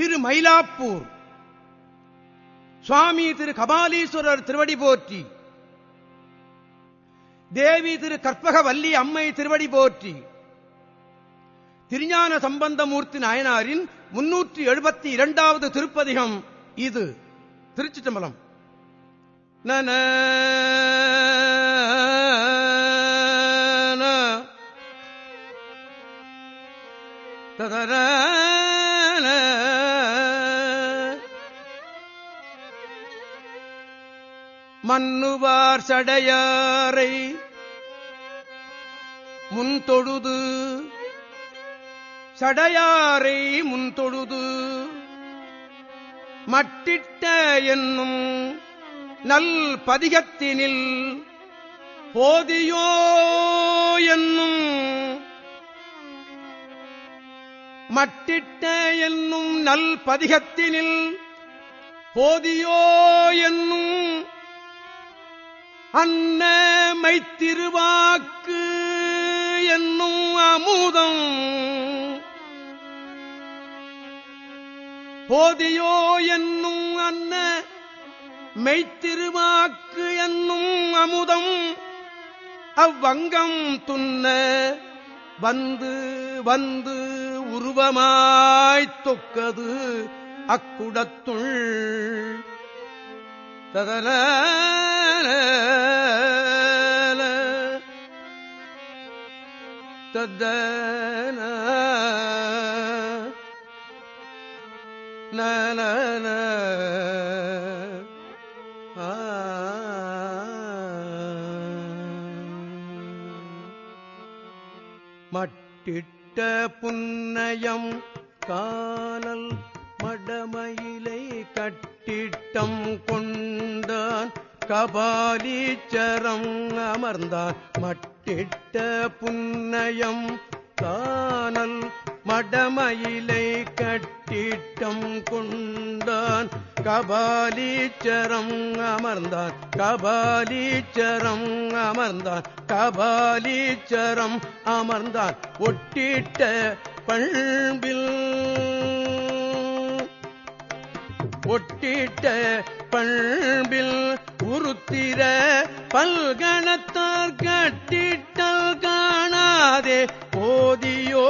திரு மயிலாப்பூர் சுவாமி திரு கபாலீஸ்வரர் திருவடி போற்றி. தேவி திரு கற்பகவல்லி அம்மை திருவடி போற்றி. திருஞான சம்பந்தமூர்த்தி நாயனாரின் முன்னூற்றி எழுபத்தி இரண்டாவது திருப்பதிகம் இது. திருச்சி தம்பலம் நன ததர மன்னுவார் சடையாரை முன்தொழுது. சடையாரை முன்தொழுது. மட்டிட்ட என்னும் நல் பதிகத்தினில் போதியோ என்னும் மட்டிட்ட என்னும் நல் பதிகத்தினில் போதியோ என்னும் அன்ன மைத்திருவாக்கு என்னும் அமுதம். போதியோ என்னும் அன்ன மெய்த்திருவாக்கு என்னும் அமுதம். அவ்வங்கம் துன்ன வந்து வந்து உருவமாய்த் தொக்கது அக்குடத்துள். ததன தத்தன நன மட்டிட்ட புன்னயம் காணல் மடமயிலை கட்டிட்டம் கொண்டான் கபாலீச்சரம் அமர்ந்தான் மட்டிட்ட புன்னயம். தானல் மடமயிலை கட்டிட்டம் கொண்டான். கபாலீச்சரம் அமர்ந்தான். கபாலீச்சரம் அமர்ந்தான். கபாலீச்சரம் அமர்ந்தான். ஒட்டிட்ட பண்பில் ஒட்டிட்ட பண்பில் உருத்திர பல்கணத்தார் கட்டிட்டல் காணாதே. போதியோ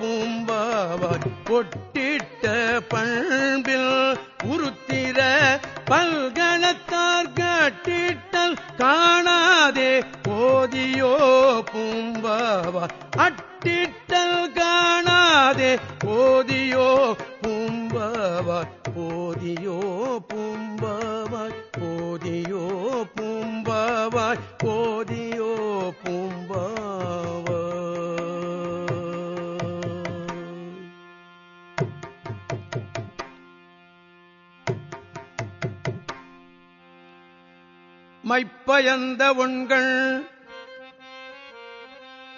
பூம்பாவாய் ஒட்டிட்ட பண் பூம்பாவாய் போதியோ பூம்பாவ மைப்பயந்த உண்கள்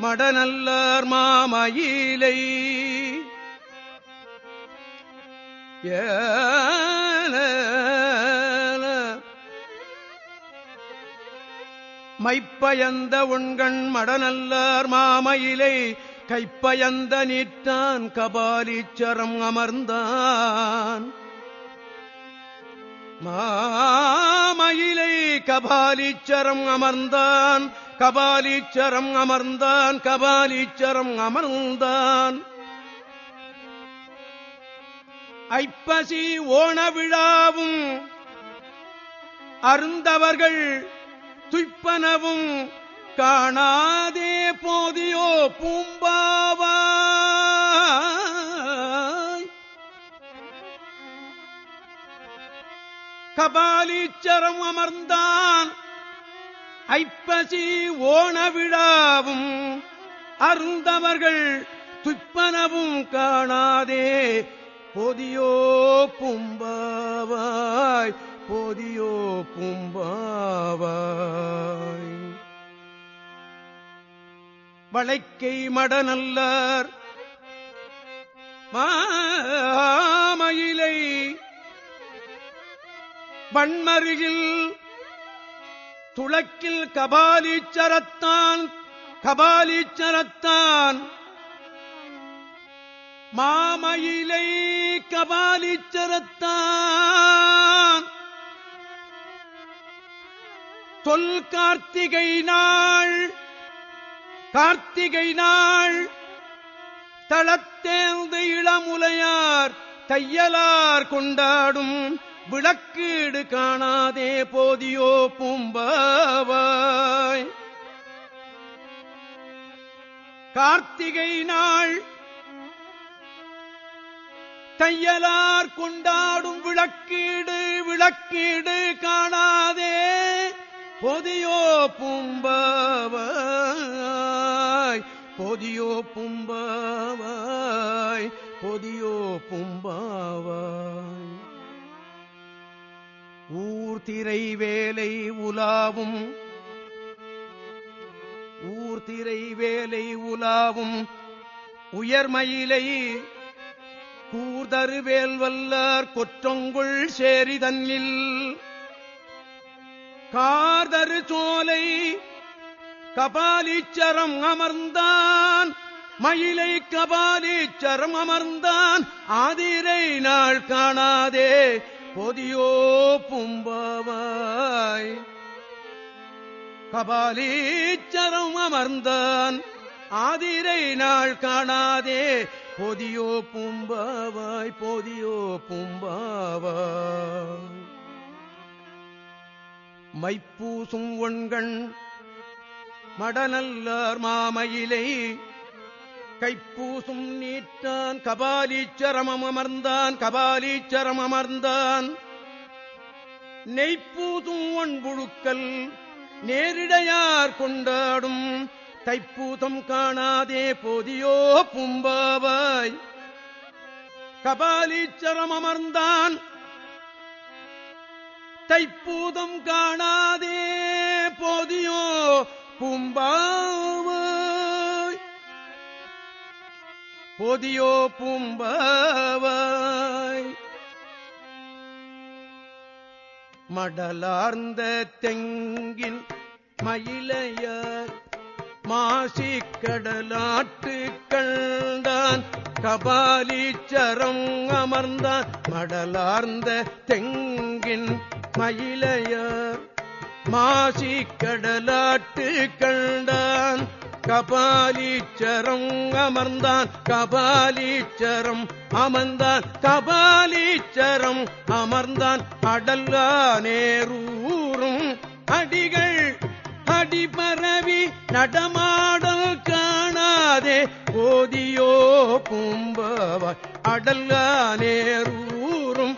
மடநல்லார் மாமயிலை. ஏ மைப்பயந்த உண்கண் மடநல்லார் மாமயிலை கைப்பயந்த நீட்டான் கபாலீச்சரம் அமர்ந்தான். மாமயிலை கபாலீச்சரம் அமர்ந்தான் கபாலீச்சரம் அமர்ந்தான் கபாலீச்சரம் அமர்ந்தான். ஐப்பசி ஓண விழாவும் அருந்தவர்கள் துய்ப்பனவும் காணாதே போதியோ பூம்பாவாய். கபாலீச்சரம் அமர்ந்தான் ஐப்பசி ஓண விழாவும் அருந்தவர்கள் துய்ப்பனவும் காணாதே போதியோ பூம்பாவாய். போதியோ பூம்பாவாய். வளைக்கை மடநல்லார் மாமயிலை வண்மருகில் துளக்கில் கபாலீச்சரத்தான் கபாலீச்சரத்தான் மாமயிலை கபாலீச்சரத்தான் தொல் கார்த்திகை நாள். கார்த்திகை நாள். தளத்தேந்து இளமுலையார் தையலார் கொண்டாடும் விளக்கீடு காணாதே போதியோ பூம்பாவாய். கார்த்திகை நாள். தையலார் கொண்டாடும் விளக்கீடு விளக்கீடு காணாதே பொதியோ பும்பவாய் பொதியோ பும்பவாய் பொதியோ பும்பாவாய். ஊர் திரை வேலை உலாவும் ஊர் திரை வேலை உலாவும் உயர்மயிலை கூர்தருவேல் வல்லார் கொற்றொங்குள் சேரிதன்னில் கார்தரு சோலை கபாலீச்சரம் அமர்ந்தான். மயிலை கபாலீச்சரம் அமர்ந்தான். ஆதிரை நாள் காணாதே பொதியோ பும்பாவாய். கபாலீச்சரம் அமர்ந்தான். ஆதிரை நாள் காணாதே பொதியோ பும்பாவாய் பொதியோ பும்பாவாய். மைப்பூசும் ஒண்கண் மடநல்லார் மாமயிலை. கைப்பூசும் நீட்டான் கபாலீச்சரமம் அமர்ந்தான் கபாலீச்சரம் அமர்ந்தான். நெய்ப்பூதும் ஒன்புழுக்கல் நேரிடையார் கொண்டாடும் தைப்பூதம் காணாதே போதியோ பும்பாவாய். கபாலீச்சரம் அமர்ந்தான் தைப்பூதம் காணாதே போதியோ பும்பாவாய் போதியோ பூம்பாவாய் மடலார்ந்த தெங்கின் மயிலையார் மாசிக்கடலாட்டு கண்டான். கபாலீச்சரம் அமர்ந்தான். மடலார்ந்த தெங்கின் மயிலையார் மாசி கடலாட்டு கண்டான். கபாலீச்சரம் அமர்ந்தான். கபாலீச்சரம் அமர்ந்தான். கபாலீச்சரம் அமர்ந்தான். அடல்லா நேரூரும் அடிகள். அடிபரவி நடமாடல் காணாதே. போதியோ பூம்பவாய் அடல்லா நேரூரும்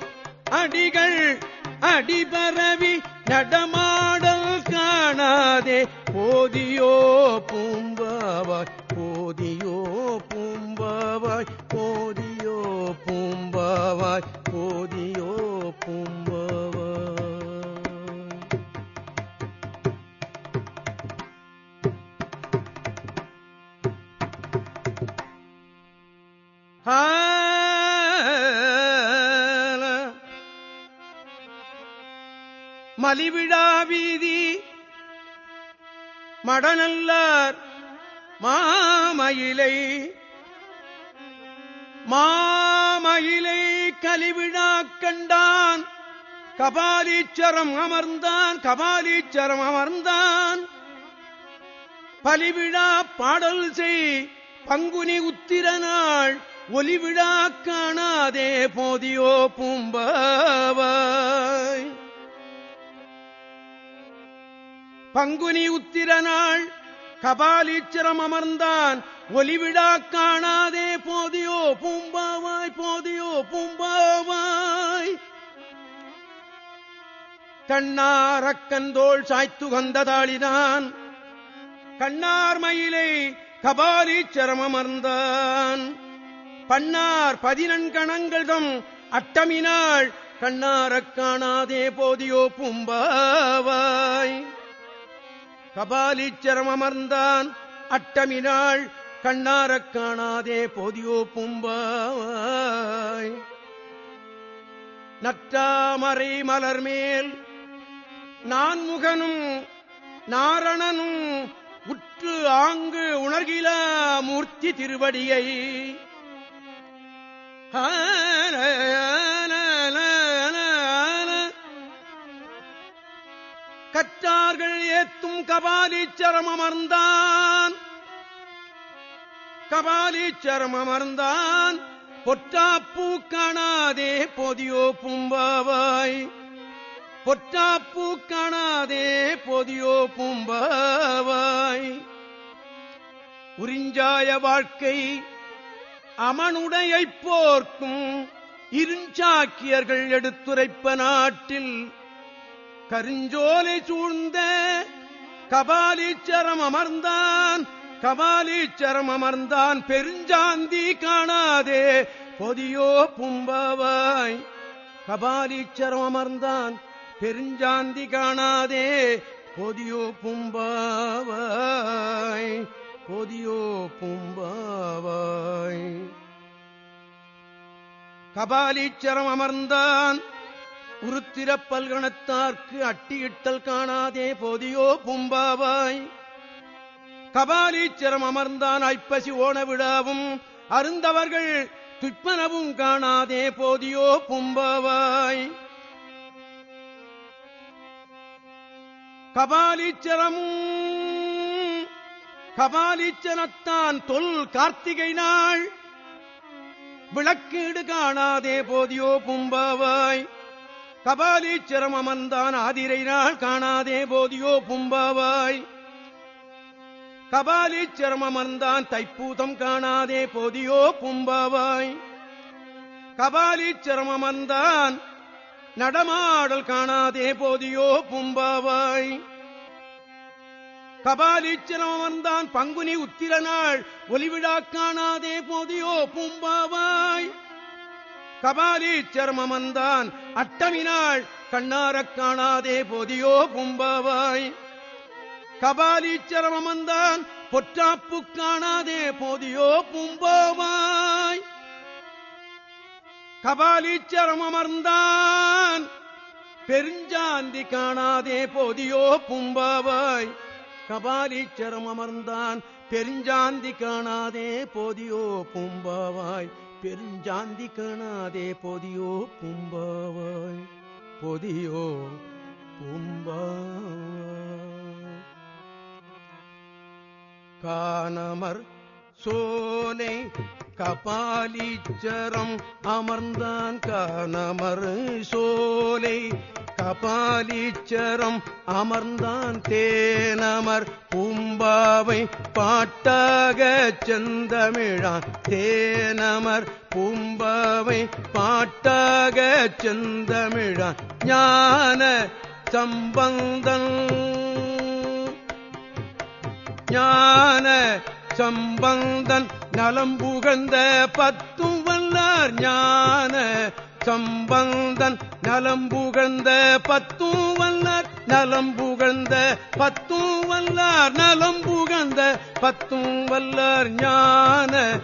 அடிகள். அடிபரவி நடமாடல் காணாதே போதியோ பூம்பாவாய் போதியோ பூம்பாவாய் போதியோ பூம்பாவாய் போதியோ பூம்பாவாய் ஆல. மலிவிழா வீதி. மடநல்லார் மாமயிலை. மாமயிலை கலிவிழா கண்டான். கபாலீச்சரம் அமர்ந்தான் கபாலீச்சரம் அமர்ந்தான். பலிவிழா பாடல் செய் பங்குனி உத்திர நாள் ஒலிவிழா காணாதே போதியோ பூம்பாவாய் பங்குனி உத்திர நாள் கபாலீச்சரம் அமர்ந்தான். ஒலிவிடா காணாதே போதியோ பூம்பாவாய் போதியோ பூம்பாவாய். கண்ணாரக்கந்தோள் சாய்த்து வந்ததாளினான் கண்ணார் மயிலை கபாலீச்சரம் அமர்ந்தான். பன்னார் பதினன்கணங்கள்தம் அட்டமினாள். கண்ணாரக் காணாதே போதியோ பூம்பாவாய். கபாலீச்சரமர்ந்தான் அட்டமினாள் கண்ணாரக் காணாதே போதியோ பூம்பாய். நற்றாமரை மலர்மேல் நான்முகனும் நாரணனும் உற்று ஆங்கு உணர்கிலா மூர்த்தி திருவடியை. கற்றார்கள் ஏத்த கபாலீச்சரம் அமர்ந்தான். கபாலீச்சரம் அமர்ந்தான். பொற்றாப்பூ காணாதே பொதியோ பூம்பாவாய். பொற்றாப்பூ காணாதே பொதியோ பூம்பாவாய். உறிஞ்சாய வாழ்க்கை அமனுடையைப் போர்க்கும் இருஞ்சாக்கியர்கள் எடுத்துரைப்ப நாட்டில் கருஞ்சோலை சூழ்ந்த கபாலீச்சரம் அமர்ந்தான் கபாலீச்சரம் அமர்ந்தான். பெருஞ்சாந்தி காணாதே பொதியோ பும்பவாய். கபாலீச்சரம் அமர்ந்தான் பெருஞ்சாந்தி காணாதே பொதியோ பும்பாவாய். பொதியோ பும்பாவாய். கபாலீச்சரம் அமர்ந்தான் உருத்திர பல்கணத்தார்க்கு அட்டியிட்டல் காணாதே போதியோ பும்பாவாய். கபாலீச்சரம் அமர்ந்தான் ஐப்பசி ஓண விழாவும் அருந்தவர்கள் துப்பனவும் காணாதே போதியோ பும்பாவாய். கபாலீச்சரமும் கபாலீச்சனத்தான் தொல் கார்த்திகை நாள் விளக்கீடு காணாதே போதியோ பும்பாவாய். கபாலீச்சரம் அமர்ந்தான் ஆதிரை நாள் காணாதே போதியோ பும்பாவாய். கபாலீச்சரம் அமர்ந்தான் தைப்பூதம் காணாதே போதியோ பும்பாவாய். கபாலீச்சரம் அமர்ந்தான் நடமாடல் காணாதே போதியோ பும்பாவாய். கபாலீச்சரம் அமர்ந்தான் பங்குனி உத்திர நாள் ஒலிவிழா காணாதே போதியோ பூம்பாவாய். கபாலீச்சர்மந்தான் அட்டமினாள் கண்ணாரக் காணாதே போதியோ பூம்பாவாய் கபாலீச்சரமந்தான் பொற்றாப்பு காணாதே போதியோ பூம்பாவாய் கபாலீச்சரமர்ந்தான் பெருஞ்சாந்தி காணாதே போதியோ பூம்பாவாய் கபாலீச்சரமர்ந்தான் பெருஞ்சாந்தி காணாதே போதியோ பூம்பாவாய். பெருஞ்சாந்தி காணாதே போதியோ பூம்பாவாய். பொதியோ பூம்பாவாய். காணமர் சோலை கபாலீச்சரம் அமர்ந்தான் காணமர் சோலை. கபாலீச்சரம் அமர்ந்தான் தேனமர் பூம்பாவை பாட்டாக செந்தமிழான் தேனமர் பூம்பாவை பாட்டாக செந்தமிழான் ஞான சம்பந்தன். ஞான சம்பந்தன். நலம் புகழ்ந்த பத்தும் வல்லார் ஞான சம்பந்தன். நலம் புகழ்ந்த பத்தும் வல்லார் நலம் புகழ்ந்த பத்தும் வல்லார் நலம் புகழ்ந்த பத்தும் வல்லார் ஞான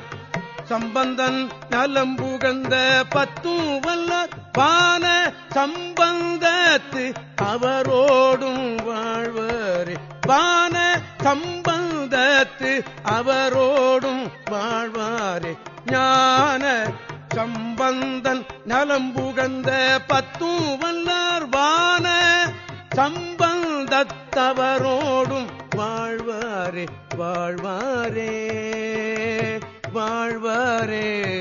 சம்பந்தன். நலம் புகழ்ந்த பத்தும் வல்லார் பான சம்பந்தத்து அவரோடும் வாழ்வரே. பான சம்பந்தத்து அவரோடும் வாழ்வாரே. ஞான சம்பந்தன் நலம்புகந்த பத்தும் வல்லார்வான சம்பந்தத்தவரோடும் வாழ்வாரே. வாழ்வாரே. வாழ்வாரே.